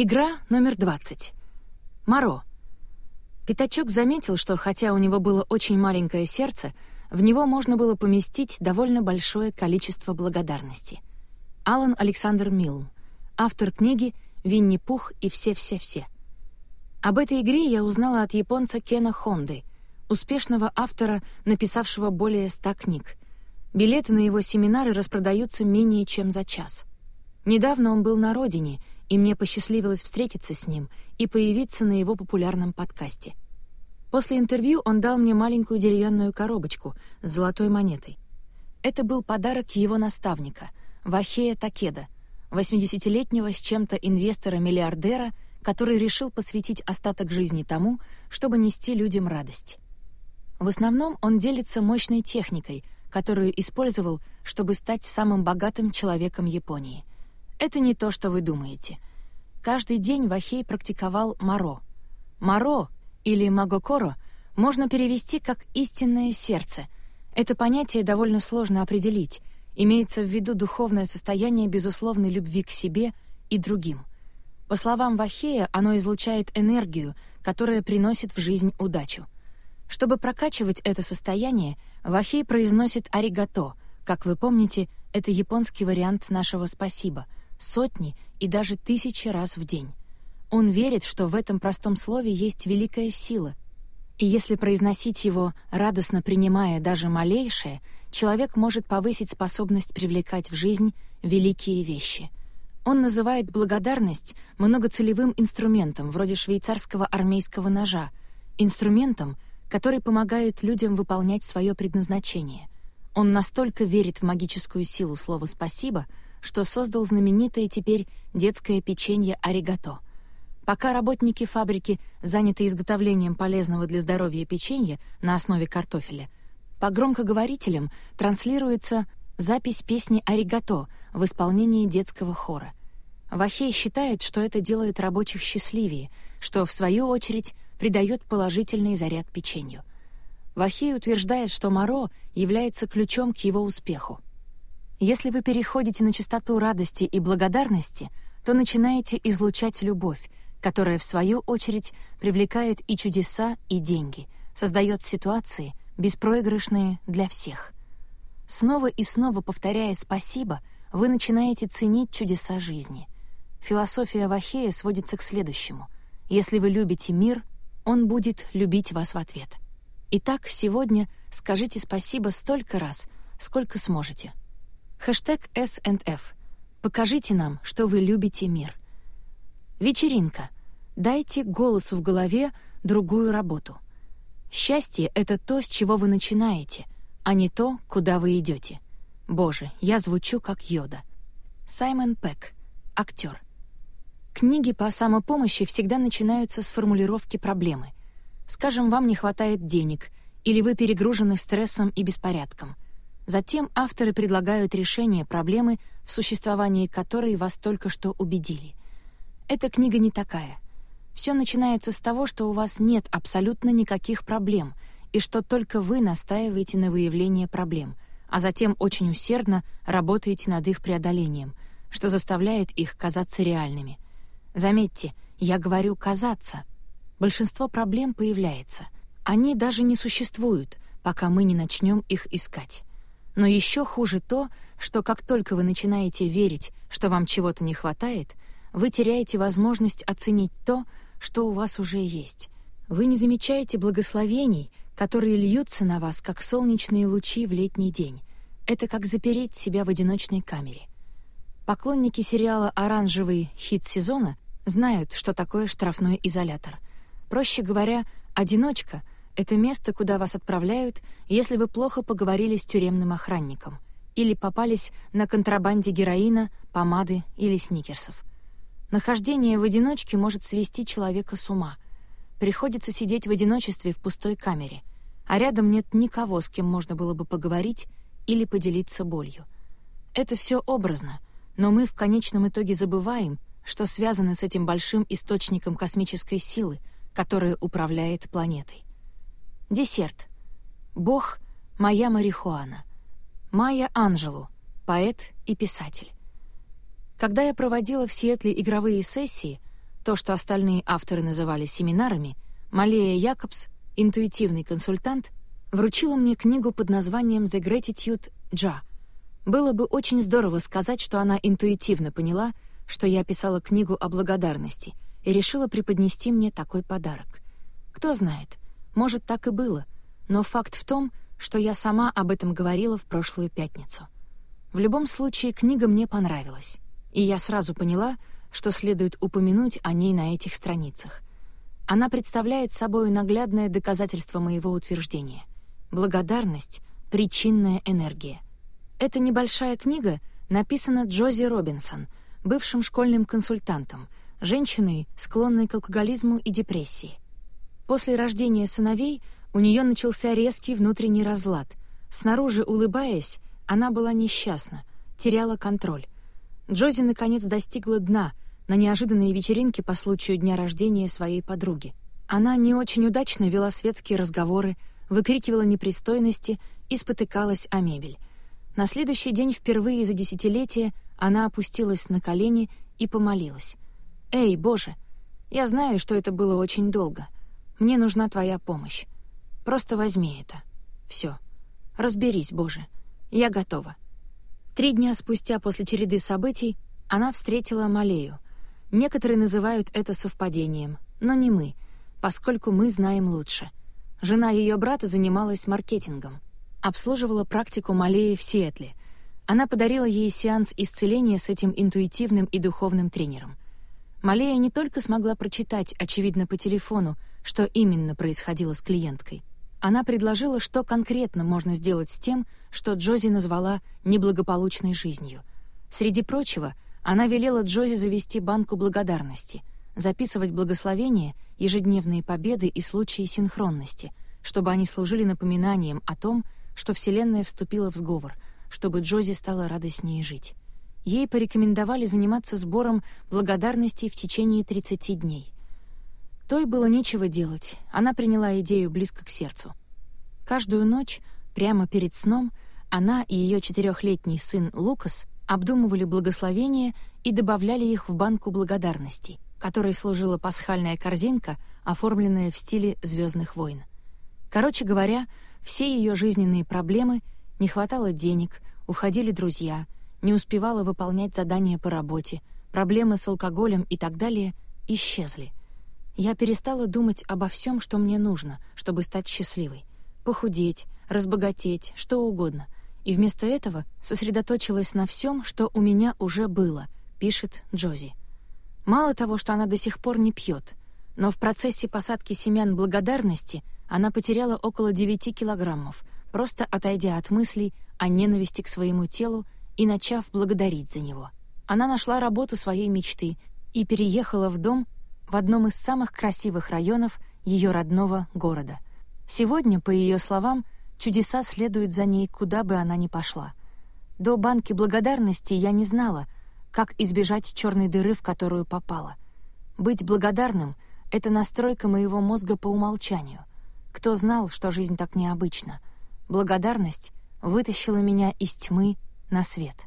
Игра номер 20. Моро. Пятачок заметил, что хотя у него было очень маленькое сердце, в него можно было поместить довольно большое количество благодарности. Алан Александр Милл, автор книги «Винни-Пух и все-все-все». Об этой игре я узнала от японца Кена Хонды, успешного автора, написавшего более ста книг. Билеты на его семинары распродаются менее чем за час. Недавно он был на родине, и мне посчастливилось встретиться с ним и появиться на его популярном подкасте. После интервью он дал мне маленькую деревянную коробочку с золотой монетой. Это был подарок его наставника, Вахея Такеда, 80-летнего с чем-то инвестора-миллиардера, который решил посвятить остаток жизни тому, чтобы нести людям радость. В основном он делится мощной техникой, которую использовал, чтобы стать самым богатым человеком Японии. Это не то, что вы думаете. Каждый день Вахей практиковал маро. Маро или магокоро можно перевести как «истинное сердце». Это понятие довольно сложно определить. Имеется в виду духовное состояние безусловной любви к себе и другим. По словам Вахея, оно излучает энергию, которая приносит в жизнь удачу — чтобы прокачивать это состояние, Вахей произносит «аригато». Как вы помните, это японский вариант нашего «спасибо» сотни и даже тысячи раз в день. Он верит, что в этом простом слове есть великая сила, и если произносить его, радостно принимая даже малейшее, человек может повысить способность привлекать в жизнь великие вещи. Он называет благодарность многоцелевым инструментом, вроде швейцарского армейского ножа, инструментом, который помогает людям выполнять свое предназначение. Он настолько верит в магическую силу слова «спасибо», что создал знаменитое теперь детское печенье «Аригато». Пока работники фабрики заняты изготовлением полезного для здоровья печенья на основе картофеля, по громкоговорителям транслируется запись песни «Аригато» в исполнении детского хора. Вахей считает, что это делает рабочих счастливее, что, в свою очередь, придает положительный заряд печенью. Вахей утверждает, что Моро является ключом к его успеху. Если вы переходите на частоту радости и благодарности, то начинаете излучать любовь, которая, в свою очередь, привлекает и чудеса, и деньги, создает ситуации, беспроигрышные для всех. Снова и снова повторяя «спасибо», вы начинаете ценить чудеса жизни. Философия Вахея сводится к следующему. Если вы любите мир — он будет любить вас в ответ. Итак, сегодня скажите спасибо столько раз, сколько сможете. Хэштег S&F. Покажите нам, что вы любите мир. Вечеринка. Дайте голосу в голове другую работу. Счастье — это то, с чего вы начинаете, а не то, куда вы идете. Боже, я звучу как Йода. Саймон Пэк, актер. Книги по самопомощи всегда начинаются с формулировки проблемы. Скажем, вам не хватает денег, или вы перегружены стрессом и беспорядком. Затем авторы предлагают решение проблемы, в существовании которой вас только что убедили. Эта книга не такая. Все начинается с того, что у вас нет абсолютно никаких проблем, и что только вы настаиваете на выявлении проблем, а затем очень усердно работаете над их преодолением, что заставляет их казаться реальными — Заметьте, я говорю «казаться». Большинство проблем появляется. Они даже не существуют, пока мы не начнем их искать. Но еще хуже то, что как только вы начинаете верить, что вам чего-то не хватает, вы теряете возможность оценить то, что у вас уже есть. Вы не замечаете благословений, которые льются на вас, как солнечные лучи в летний день. Это как запереть себя в одиночной камере. Поклонники сериала «Оранжевый хит сезона» знают, что такое штрафной изолятор. Проще говоря, одиночка — это место, куда вас отправляют, если вы плохо поговорили с тюремным охранником или попались на контрабанде героина, помады или сникерсов. Нахождение в одиночке может свести человека с ума. Приходится сидеть в одиночестве в пустой камере, а рядом нет никого, с кем можно было бы поговорить или поделиться болью. Это все образно — но мы в конечном итоге забываем, что связано с этим большим источником космической силы, которая управляет планетой. Десерт. Бог — моя марихуана. Майя Анжелу, поэт и писатель. Когда я проводила в Сиэтле игровые сессии, То, что остальные авторы называли семинарами, Малея Якобс, интуитивный консультант, вручила мне книгу под названием «The Gratitude Jar». Было бы очень здорово сказать, что она интуитивно поняла, что я писала книгу о благодарности и решила преподнести мне такой подарок. Кто знает, может, так и было, но факт в том, что я сама об этом говорила в прошлую пятницу. В любом случае, книга мне понравилась, и я сразу поняла, что следует упомянуть о ней на этих страницах. Она представляет собой наглядное доказательство моего утверждения. Благодарность — причинная энергия. Эта небольшая книга написана Джози Робинсон, бывшим школьным консультантом, женщиной, склонной к алкоголизму и депрессии. После рождения сыновей у нее начался резкий внутренний разлад. Снаружи улыбаясь, она была несчастна, теряла контроль. Джози наконец достигла дна на неожиданной вечеринке по случаю дня рождения своей подруги. Она не очень удачно вела светские разговоры, выкрикивала непристойности и спотыкалась о мебель. На следующий день впервые за десятилетие она опустилась на колени и помолилась. «Эй, Боже, я знаю, что это было очень долго. Мне нужна твоя помощь. Просто возьми это. Все. Разберись, Боже. Я готова». Три дня спустя после череды событий она встретила Малею. Некоторые называют это совпадением, но не мы, поскольку мы знаем лучше. Жена ее брата занималась маркетингом обслуживала практику Малеи в Сиэтле. Она подарила ей сеанс исцеления с этим интуитивным и духовным тренером. Малея не только смогла прочитать, очевидно, по телефону, что именно происходило с клиенткой. Она предложила, что конкретно можно сделать с тем, что Джози назвала «неблагополучной жизнью». Среди прочего, она велела Джози завести банку благодарности, записывать благословения, ежедневные победы и случаи синхронности, чтобы они служили напоминанием о том, что Вселенная вступила в сговор, чтобы Джози стала радостнее жить. Ей порекомендовали заниматься сбором благодарностей в течение 30 дней. Той было нечего делать, она приняла идею близко к сердцу. Каждую ночь, прямо перед сном, она и ее четырехлетний сын Лукас обдумывали благословения и добавляли их в банку благодарностей, которой служила пасхальная корзинка, оформленная в стиле «Звездных войн». Короче говоря, все ее жизненные проблемы, не хватало денег, уходили друзья, не успевала выполнять задания по работе, проблемы с алкоголем и так далее исчезли. Я перестала думать обо всем, что мне нужно, чтобы стать счастливой. Похудеть, разбогатеть, что угодно. И вместо этого сосредоточилась на всем, что у меня уже было, пишет Джози. Мало того, что она до сих пор не пьет, но в процессе посадки семян благодарности — она потеряла около 9 килограммов, просто отойдя от мыслей о ненависти к своему телу и начав благодарить за него. Она нашла работу своей мечты и переехала в дом в одном из самых красивых районов ее родного города. Сегодня, по ее словам, чудеса следуют за ней, куда бы она ни пошла. До банки благодарности я не знала, как избежать черной дыры, в которую попала. Быть благодарным — это настройка моего мозга по умолчанию. Кто знал, что жизнь так необычна? Благодарность вытащила меня из тьмы на свет.